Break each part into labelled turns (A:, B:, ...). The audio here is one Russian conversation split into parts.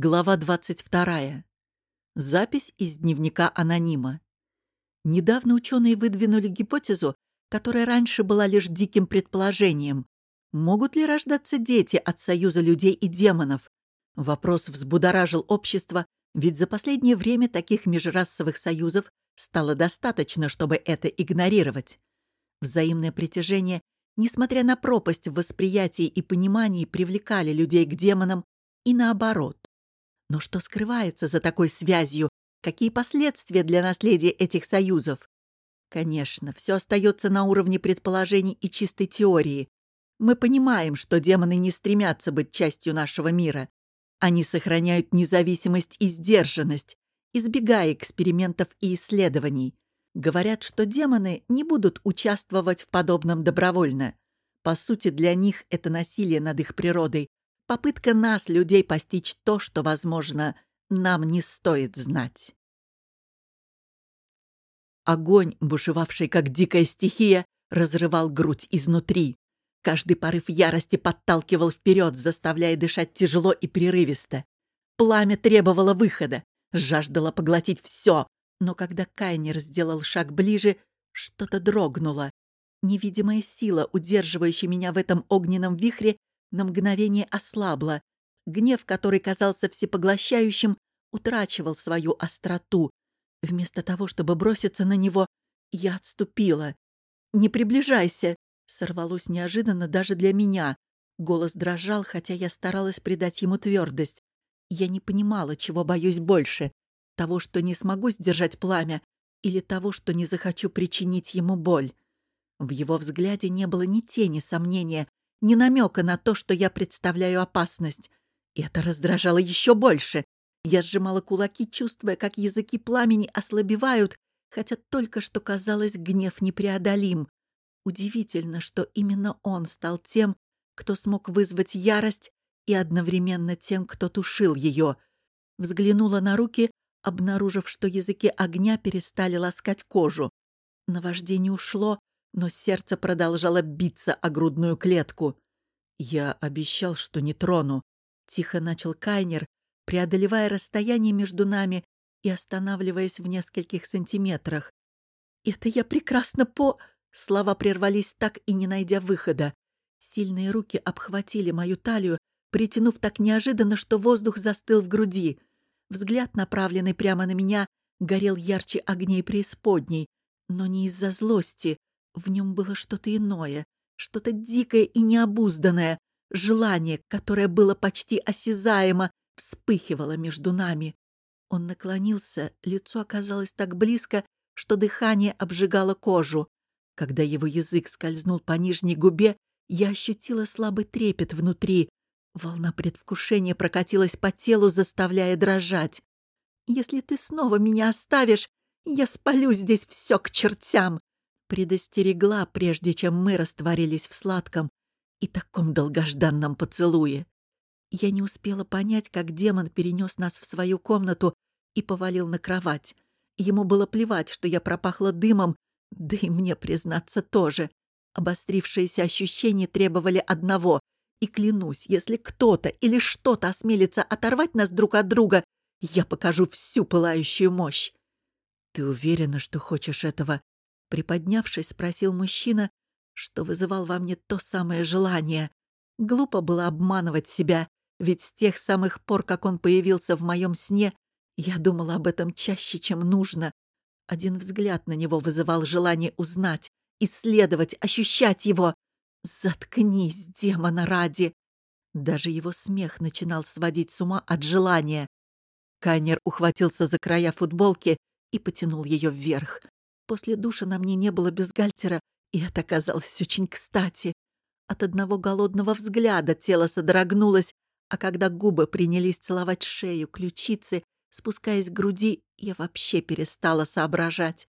A: Глава 22. Запись из дневника анонима. Недавно ученые выдвинули гипотезу, которая раньше была лишь диким предположением. Могут ли рождаться дети от союза людей и демонов? Вопрос взбудоражил общество, ведь за последнее время таких межрасовых союзов стало достаточно, чтобы это игнорировать. Взаимное притяжение, несмотря на пропасть в восприятии и понимании, привлекали людей к демонам и наоборот. Но что скрывается за такой связью? Какие последствия для наследия этих союзов? Конечно, все остается на уровне предположений и чистой теории. Мы понимаем, что демоны не стремятся быть частью нашего мира. Они сохраняют независимость и сдержанность, избегая экспериментов и исследований. Говорят, что демоны не будут участвовать в подобном добровольно. По сути, для них это насилие над их природой, Попытка нас, людей, постичь то, что, возможно, нам не стоит знать. Огонь, бушевавший как дикая стихия, разрывал грудь изнутри. Каждый порыв ярости подталкивал вперед, заставляя дышать тяжело и прерывисто. Пламя требовало выхода, жаждало поглотить все, но когда Кайнер сделал шаг ближе, что-то дрогнуло. Невидимая сила, удерживающая меня в этом огненном вихре, на мгновение ослабла. Гнев, который казался всепоглощающим, утрачивал свою остроту. Вместо того, чтобы броситься на него, я отступила. «Не приближайся!» — сорвалось неожиданно даже для меня. Голос дрожал, хотя я старалась придать ему твердость. Я не понимала, чего боюсь больше. Того, что не смогу сдержать пламя, или того, что не захочу причинить ему боль. В его взгляде не было ни тени сомнения, ни намека на то, что я представляю опасность. И это раздражало еще больше. Я сжимала кулаки, чувствуя, как языки пламени ослабевают, хотя только что казалось гнев непреодолим. Удивительно, что именно он стал тем, кто смог вызвать ярость и одновременно тем, кто тушил ее. Взглянула на руки, обнаружив, что языки огня перестали ласкать кожу. Наваждение ушло, но сердце продолжало биться о грудную клетку. «Я обещал, что не трону», — тихо начал Кайнер, преодолевая расстояние между нами и останавливаясь в нескольких сантиметрах. «Это я прекрасно по...» Слова прервались так и не найдя выхода. Сильные руки обхватили мою талию, притянув так неожиданно, что воздух застыл в груди. Взгляд, направленный прямо на меня, горел ярче огней преисподней, но не из-за злости, в нем было что-то иное, что-то дикое и необузданное, желание, которое было почти осязаемо, вспыхивало между нами. Он наклонился, лицо оказалось так близко, что дыхание обжигало кожу. Когда его язык скользнул по нижней губе, я ощутила слабый трепет внутри. Волна предвкушения прокатилась по телу, заставляя дрожать. «Если ты снова меня оставишь, я спалю здесь все к чертям!» Предостерегла, прежде чем мы растворились в сладком и таком долгожданном поцелуе. Я не успела понять, как демон перенес нас в свою комнату и повалил на кровать. Ему было плевать, что я пропахла дымом, да и мне, признаться, тоже. Обострившиеся ощущения требовали одного. И клянусь, если кто-то или что-то осмелится оторвать нас друг от друга, я покажу всю пылающую мощь. «Ты уверена, что хочешь этого?» Приподнявшись, спросил мужчина, что вызывал во мне то самое желание. Глупо было обманывать себя, ведь с тех самых пор, как он появился в моем сне, я думала об этом чаще, чем нужно. Один взгляд на него вызывал желание узнать, исследовать, ощущать его. Заткнись, демона ради! Даже его смех начинал сводить с ума от желания. Кайнер ухватился за края футболки и потянул ее вверх. После душа на мне не было бюстгальтера, и это казалось очень кстати. От одного голодного взгляда тело содрогнулось, а когда губы принялись целовать шею, ключицы, спускаясь к груди, я вообще перестала соображать.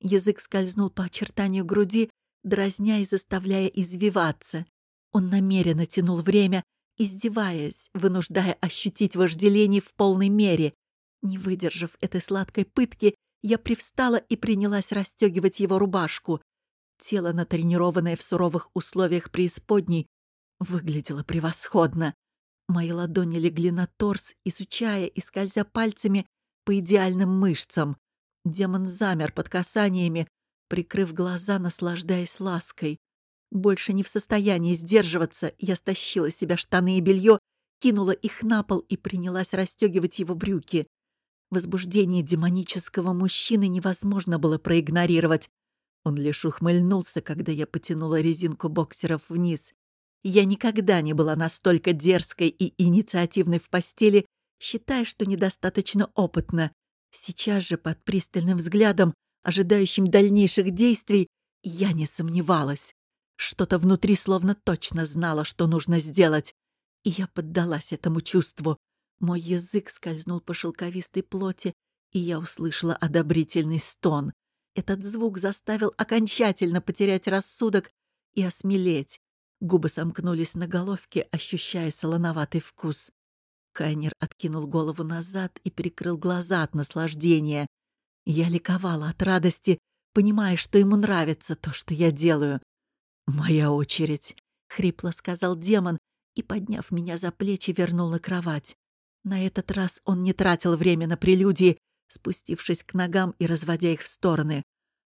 A: Язык скользнул по очертанию груди, дразня и заставляя извиваться. Он намеренно тянул время, издеваясь, вынуждая ощутить вожделение в полной мере. Не выдержав этой сладкой пытки, я привстала и принялась расстегивать его рубашку. Тело, натренированное в суровых условиях преисподней, выглядело превосходно. Мои ладони легли на торс, изучая и скользя пальцами по идеальным мышцам. Демон замер под касаниями, прикрыв глаза, наслаждаясь лаской. Больше не в состоянии сдерживаться, я стащила себя штаны и белье, кинула их на пол и принялась расстегивать его брюки. Возбуждение демонического мужчины невозможно было проигнорировать. Он лишь ухмыльнулся, когда я потянула резинку боксеров вниз. Я никогда не была настолько дерзкой и инициативной в постели, считая, что недостаточно опытна. Сейчас же под пристальным взглядом, ожидающим дальнейших действий, я не сомневалась. Что-то внутри словно точно знало, что нужно сделать. И я поддалась этому чувству. Мой язык скользнул по шелковистой плоти, и я услышала одобрительный стон. Этот звук заставил окончательно потерять рассудок и осмелеть. Губы сомкнулись на головке, ощущая солоноватый вкус. Кайнер откинул голову назад и прикрыл глаза от наслаждения. Я ликовала от радости, понимая, что ему нравится то, что я делаю. «Моя очередь», — хрипло сказал демон и, подняв меня за плечи, вернул на кровать. На этот раз он не тратил время на прелюдии, спустившись к ногам и разводя их в стороны.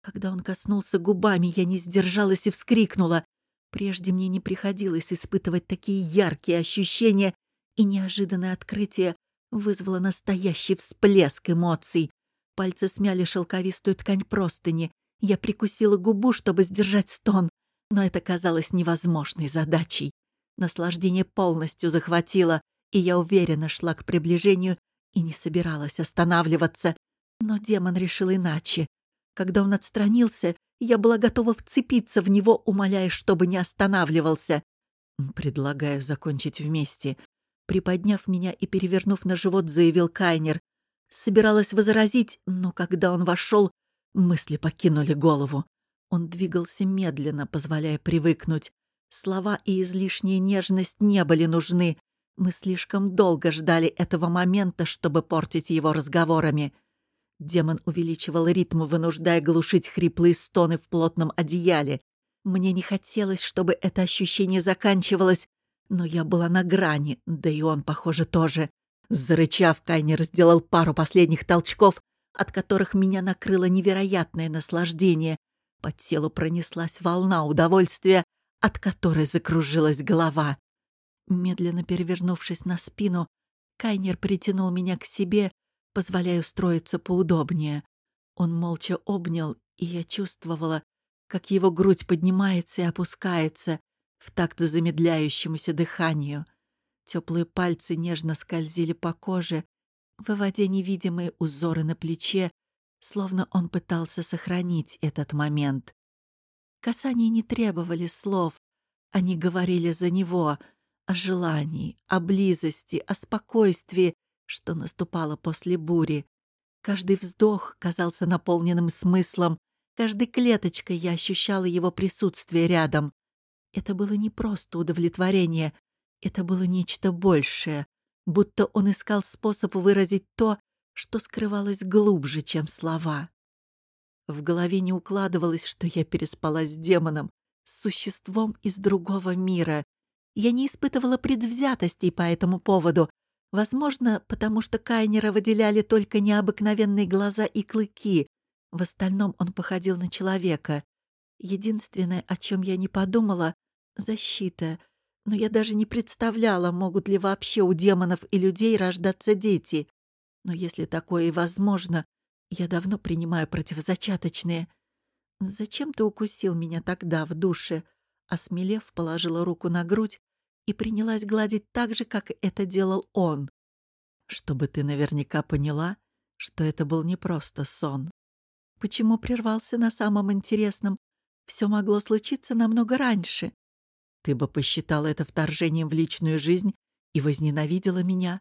A: Когда он коснулся губами, я не сдержалась и вскрикнула. Прежде мне не приходилось испытывать такие яркие ощущения, и неожиданное открытие вызвало настоящий всплеск эмоций. Пальцы смяли шелковистую ткань простыни. Я прикусила губу, чтобы сдержать стон, но это казалось невозможной задачей. Наслаждение полностью захватило, и я уверенно шла к приближению и не собиралась останавливаться. Но демон решил иначе. Когда он отстранился, я была готова вцепиться в него, умоляя, чтобы не останавливался. «Предлагаю закончить вместе», Приподняв меня и перевернув на живот, заявил Кайнер. Собиралась возразить, но когда он вошел, мысли покинули голову. Он двигался медленно, позволяя привыкнуть. Слова и излишняя нежность не были нужны. Мы слишком долго ждали этого момента, чтобы портить его разговорами. Демон увеличивал ритм, вынуждая глушить хриплые стоны в плотном одеяле. Мне не хотелось, чтобы это ощущение заканчивалось, но я была на грани, да и он, похоже, тоже. Зарычав, Кайнер сделал пару последних толчков, от которых меня накрыло невероятное наслаждение. По телу пронеслась волна удовольствия, от которой закружилась голова. Медленно перевернувшись на спину, Кайнер притянул меня к себе, позволяя устроиться поудобнее. Он молча обнял, и я чувствовала, как его грудь поднимается и опускается, в такт замедляющемуся дыханию. Теплые пальцы нежно скользили по коже, выводя невидимые узоры на плече, словно он пытался сохранить этот момент. Касания не требовали слов, они говорили за него о желании, о близости, о спокойствии, что наступало после бури. Каждый вздох казался наполненным смыслом, каждой клеточкой я ощущала его присутствие рядом. Это было не просто удовлетворение, это было нечто большее, будто он искал способ выразить то, что скрывалось глубже, чем слова. В голове не укладывалось, что я переспала с демоном, с существом из другого мира. Я не испытывала предвзятостей по этому поводу, возможно, потому что Кайнера выделяли только необыкновенные глаза и клыки. В остальном он походил на человека. Единственное, о чем я не подумала, защита. Но я даже не представляла, могут ли вообще у демонов и людей рождаться дети. Но если такое и возможно, я давно принимаю противозачаточные. Зачем ты укусил меня тогда в душе? Осмелев, положила руку на грудь и принялась гладить так же, как это делал он. Чтобы ты наверняка поняла, что это был не просто сон. Почему прервался на самом интересном? Все могло случиться намного раньше. Ты бы посчитала это вторжением в личную жизнь и возненавидела меня.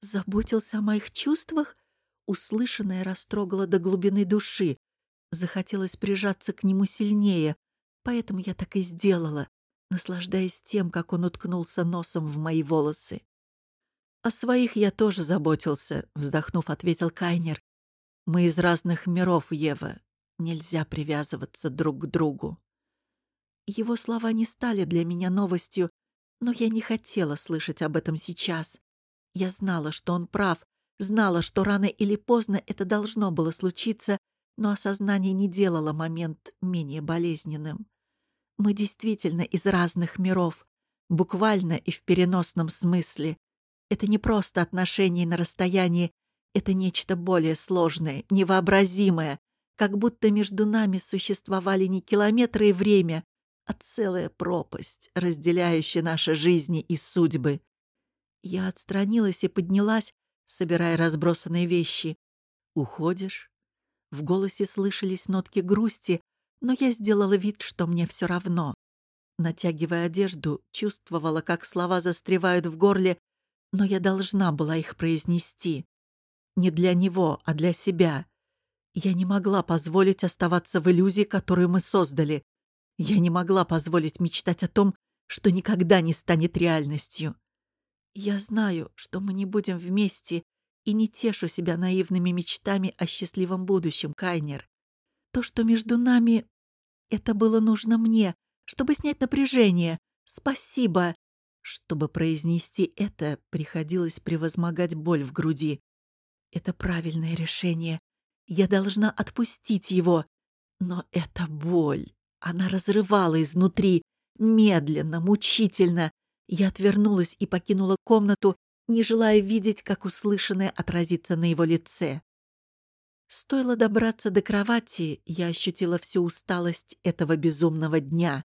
A: Заботился о моих чувствах? Услышанное растрогало до глубины души. Захотелось прижаться к нему сильнее, поэтому я так и сделала, наслаждаясь тем, как он уткнулся носом в мои волосы. «О своих я тоже заботился», — вздохнув, ответил Кайнер. «Мы из разных миров, Ева. Нельзя привязываться друг к другу». Его слова не стали для меня новостью, Но я не хотела слышать об этом сейчас. Я знала, что он прав, знала, что рано или поздно это должно было случиться, но осознание не делало момент менее болезненным. Мы действительно из разных миров, буквально и в переносном смысле. Это не просто отношения на расстоянии, это нечто более сложное, невообразимое, как будто между нами существовали не километры и время, а целая пропасть, разделяющая наши жизни и судьбы. Я отстранилась и поднялась, собирая разбросанные вещи. «Уходишь?» В голосе слышались нотки грусти, но я сделала вид, что мне все равно. Натягивая одежду, чувствовала, как слова застревают в горле, но я должна была их произнести. Не для него, а для себя. Я не могла позволить оставаться в иллюзии, которую мы создали. Я не могла позволить мечтать о том, что никогда не станет реальностью. Я знаю, что мы не будем вместе, и не тешу себя наивными мечтами о счастливом будущем, Кайнер. То, что между нами... Это было нужно мне, чтобы снять напряжение. Спасибо. Чтобы произнести это, приходилось превозмогать боль в груди. Это правильное решение. Я должна отпустить его. Но это боль. Она разрывала изнутри, медленно, мучительно. Я отвернулась и покинула комнату, не желая видеть, как услышанное отразится на его лице. Стоило добраться до кровати, я ощутила всю усталость этого безумного дня.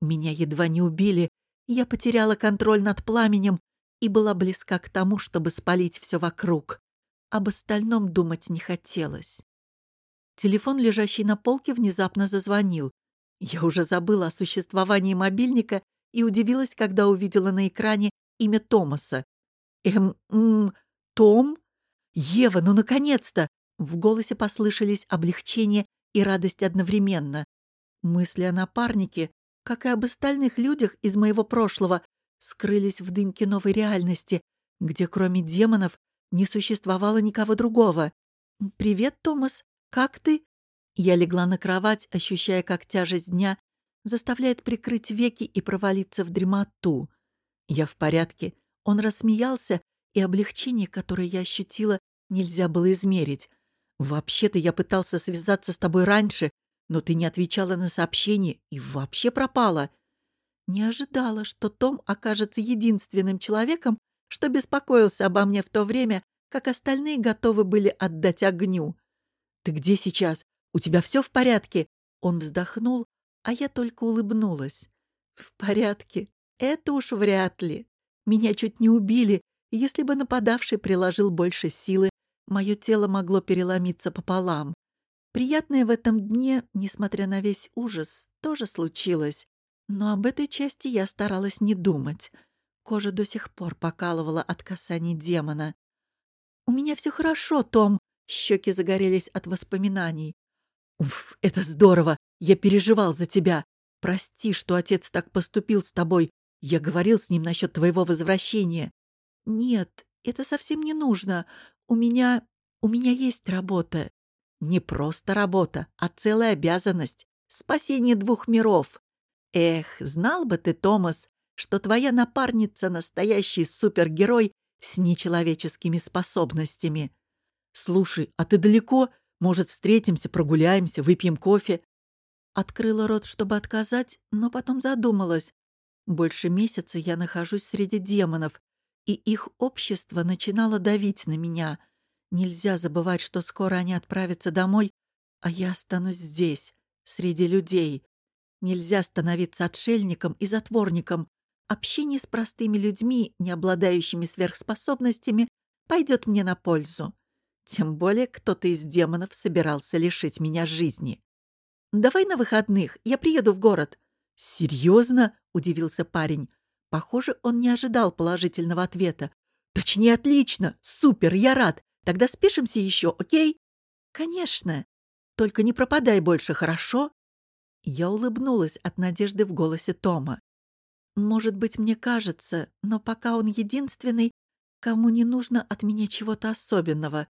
A: Меня едва не убили, я потеряла контроль над пламенем и была близка к тому, чтобы спалить все вокруг. Об остальном думать не хотелось. Телефон, лежащий на полке, внезапно зазвонил. Я уже забыла о существовании мобильника и удивилась, когда увидела на экране имя Томаса. «Эм... М, Том? Ева, ну наконец-то!» В голосе послышались облегчение и радость одновременно. Мысли о напарнике, как и об остальных людях из моего прошлого, скрылись в дымке новой реальности, где кроме демонов не существовало никого другого. «Привет, Томас. Как ты?» Я легла на кровать, ощущая, как тяжесть дня заставляет прикрыть веки и провалиться в дремоту. Я в порядке. Он рассмеялся, и облегчение, которое я ощутила, нельзя было измерить. «Вообще-то я пытался связаться с тобой раньше, но ты не отвечала на сообщение и вообще пропала». Не ожидала, что Том окажется единственным человеком, что беспокоился обо мне в то время, как остальные готовы были отдать огню. «Ты где сейчас? У тебя все в порядке?» Он вздохнул, а я только улыбнулась. «В порядке. Это уж вряд ли. Меня чуть не убили, если бы нападавший приложил больше силы, мое тело могло переломиться пополам. Приятное в этом дне, несмотря на весь ужас, тоже случилось. Но об этой части я старалась не думать. Кожа до сих пор покалывала от касаний демона. «У меня все хорошо, Том!» Щеки загорелись от воспоминаний. «Уф, это здорово! Я переживал за тебя! Прости, что отец так поступил с тобой. Я говорил с ним насчет твоего возвращения». «Нет, это совсем не нужно. У меня... у меня есть работа. Не просто работа, а целая обязанность. Спасение двух миров. Эх, знал бы ты, Томас, что твоя напарница — настоящий супергерой с нечеловеческими способностями. «Слушай, а ты далеко? Может, встретимся, прогуляемся, выпьем кофе?» Открыла рот, чтобы отказать, но потом задумалась. Больше месяца я нахожусь среди демонов, и их общество начинало давить на меня. Нельзя забывать, что скоро они отправятся домой, а я останусь здесь, среди людей. Нельзя становиться отшельником и затворником. Общение с простыми людьми, не обладающими сверхспособностями, пойдет мне на пользу. Тем более кто-то из демонов собирался лишить меня жизни. «Давай на выходных, я приеду в город». «Серьезно?» — удивился парень. Похоже, он не ожидал положительного ответа. «Точнее, отлично! Супер, я рад! Тогда спишемся еще, окей?» «Конечно! Только не пропадай больше, хорошо?» Я улыбнулась от надежды в голосе Тома. Может быть, мне кажется, но пока он единственный, кому не нужно от меня чего-то особенного.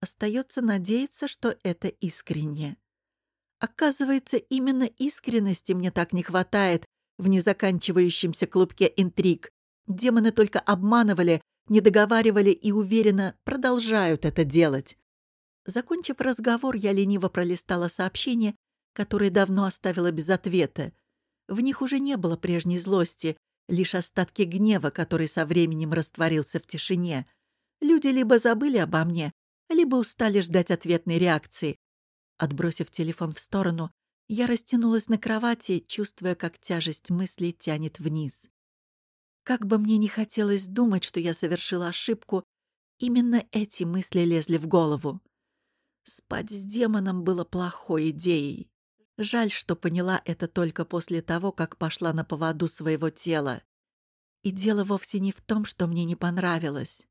A: Остается надеяться, что это искренне. Оказывается, именно искренности мне так не хватает, в незаканчивающемся клубке интриг. Демоны только обманывали, не договаривали и уверенно продолжают это делать. Закончив разговор, я лениво пролистала сообщения, которые давно оставила без ответа. В них уже не было прежней злости, лишь остатки гнева, который со временем растворился в тишине. Люди либо забыли обо мне, либо устали ждать ответной реакции. Отбросив телефон в сторону, я растянулась на кровати, чувствуя, как тяжесть мыслей тянет вниз. Как бы мне ни хотелось думать, что я совершила ошибку, именно эти мысли лезли в голову. Спать с демоном было плохой идеей. Жаль, что поняла это только после того, как пошла на поводу своего тела. И дело вовсе не в том, что мне не понравилось.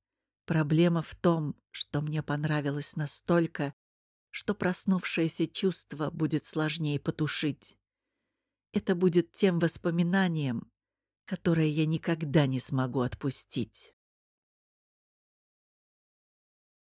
A: Проблема в том, что мне понравилось настолько, что проснувшееся чувство будет сложнее потушить. Это будет тем воспоминанием, которое я никогда не смогу отпустить.